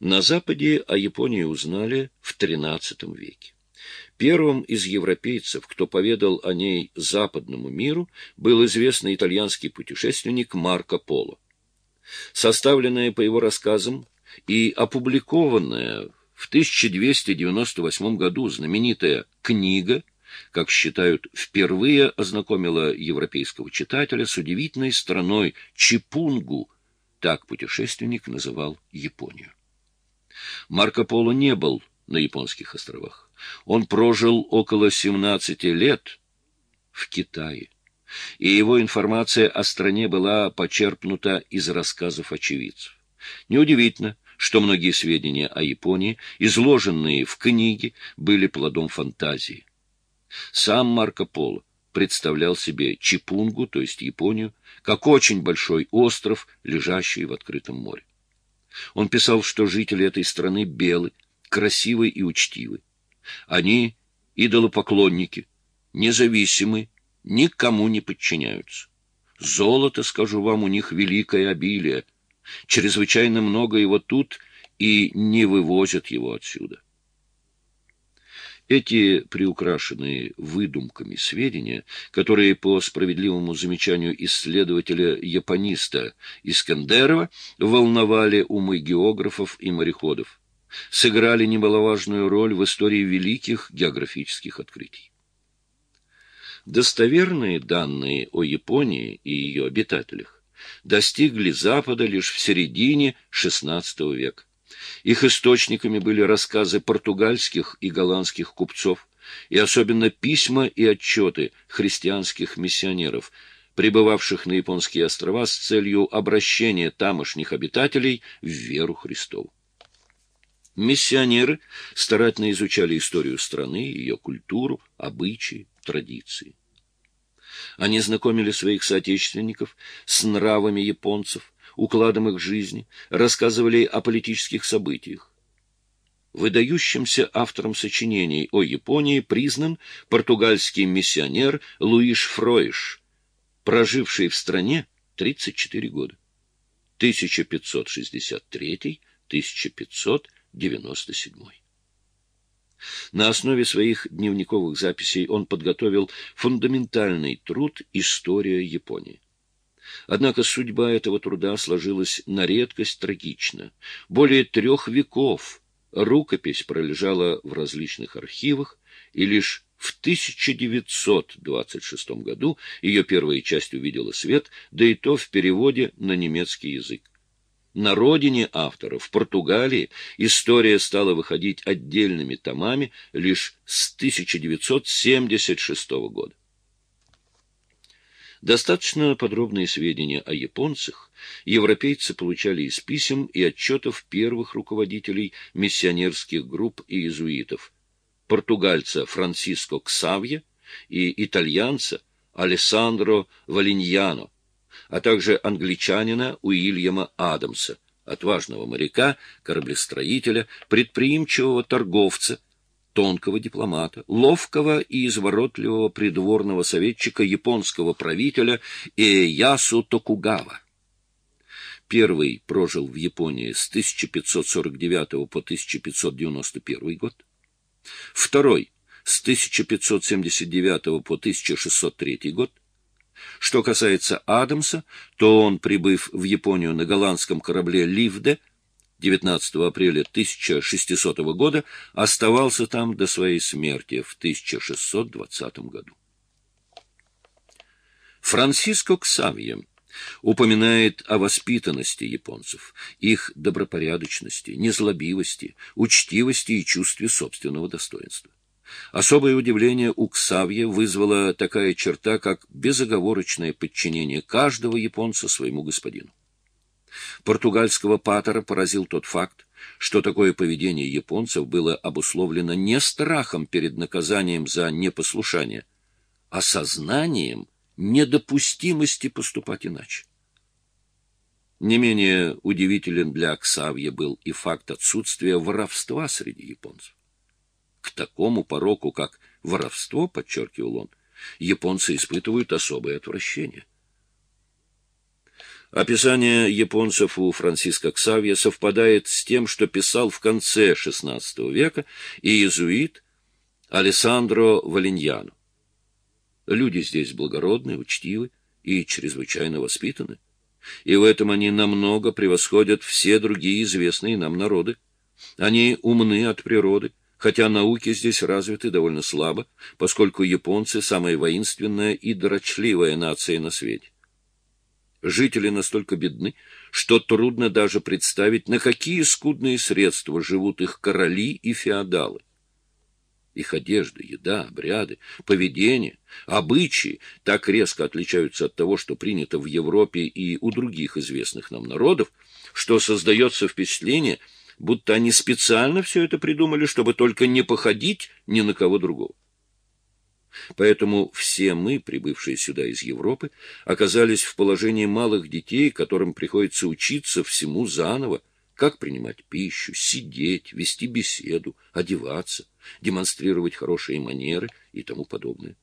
На Западе о Японии узнали в XIII веке. Первым из европейцев, кто поведал о ней западному миру, был известный итальянский путешественник Марко Поло. Составленная по его рассказам и опубликованная в 1298 году знаменитая книга, как считают, впервые ознакомила европейского читателя с удивительной страной Чипунгу, так путешественник называл Японию. Марко Поло не был на японских островах. Он прожил около 17 лет в Китае, и его информация о стране была почерпнута из рассказов очевидцев. Неудивительно, что многие сведения о Японии, изложенные в книге, были плодом фантазии. Сам Марко Поло представлял себе Чипунгу, то есть Японию, как очень большой остров, лежащий в открытом море. Он писал, что жители этой страны белы, красивы и учтивы. Они идолопоклонники, независимы, никому не подчиняются. Золото, скажу вам, у них великое обилие. Чрезвычайно много его тут и не вывозят его отсюда. Эти приукрашенные выдумками сведения, которые по справедливому замечанию исследователя-япониста Искандерова волновали умы географов и мореходов, сыграли немаловажную роль в истории великих географических открытий. Достоверные данные о Японии и ее обитателях достигли Запада лишь в середине XVI века. Их источниками были рассказы португальских и голландских купцов, и особенно письма и отчеты христианских миссионеров, прибывавших на японские острова с целью обращения тамошних обитателей в веру Христову. Миссионеры старательно изучали историю страны, ее культуру, обычаи, традиции. Они знакомили своих соотечественников с нравами японцев, укладом их жизни, рассказывали о политических событиях. Выдающимся автором сочинений о Японии признан португальский миссионер Луиш Фроиш, проживший в стране 34 года. 1563-1597. На основе своих дневниковых записей он подготовил фундаментальный труд «История Японии». Однако судьба этого труда сложилась на редкость трагично. Более трех веков рукопись пролежала в различных архивах, и лишь в 1926 году ее первая часть увидела свет, да и то в переводе на немецкий язык. На родине автора, в Португалии, история стала выходить отдельными томами лишь с 1976 года. Достаточно подробные сведения о японцах. Европейцы получали из писем и отчетов первых руководителей миссионерских групп и иезуитов, португальца Франциско Ксавье и итальянца Алессандро Валиньяно, а также англичанина Уильяма Адамса, отважного моряка, кораблестроителя, предприимчивого торговца, тонкого дипломата, ловкого и изворотливого придворного советчика японского правителя Иэясу Токугава. Первый прожил в Японии с 1549 по 1591 год. Второй — с 1579 по 1603 год. Что касается Адамса, то он, прибыв в Японию на голландском корабле «Ливде», 19 апреля 1600 года оставался там до своей смерти в 1620 году. Франциско Ксавье упоминает о воспитанности японцев, их добропорядочности, незлобивости, учтивости и чувстве собственного достоинства. Особое удивление у Ксавье вызвала такая черта, как безоговорочное подчинение каждого японца своему господину. Португальского патера поразил тот факт, что такое поведение японцев было обусловлено не страхом перед наказанием за непослушание, а сознанием недопустимости поступать иначе. Не менее удивителен для Оксавья был и факт отсутствия воровства среди японцев. К такому пороку, как воровство, подчеркивал он, японцы испытывают особое отвращение – Описание японцев у Франциска Ксавья совпадает с тем, что писал в конце XVI века иезуит Алессандро Валиньяно. Люди здесь благородны, учтивы и чрезвычайно воспитаны, и в этом они намного превосходят все другие известные нам народы. Они умны от природы, хотя науки здесь развиты довольно слабо, поскольку японцы – самая воинственная и дрочливая нация на свете. Жители настолько бедны, что трудно даже представить, на какие скудные средства живут их короли и феодалы. Их одежда, еда, обряды, поведение, обычаи так резко отличаются от того, что принято в Европе и у других известных нам народов, что создается впечатление, будто они специально все это придумали, чтобы только не походить ни на кого другого. Поэтому все мы, прибывшие сюда из Европы, оказались в положении малых детей, которым приходится учиться всему заново, как принимать пищу, сидеть, вести беседу, одеваться, демонстрировать хорошие манеры и тому подобное.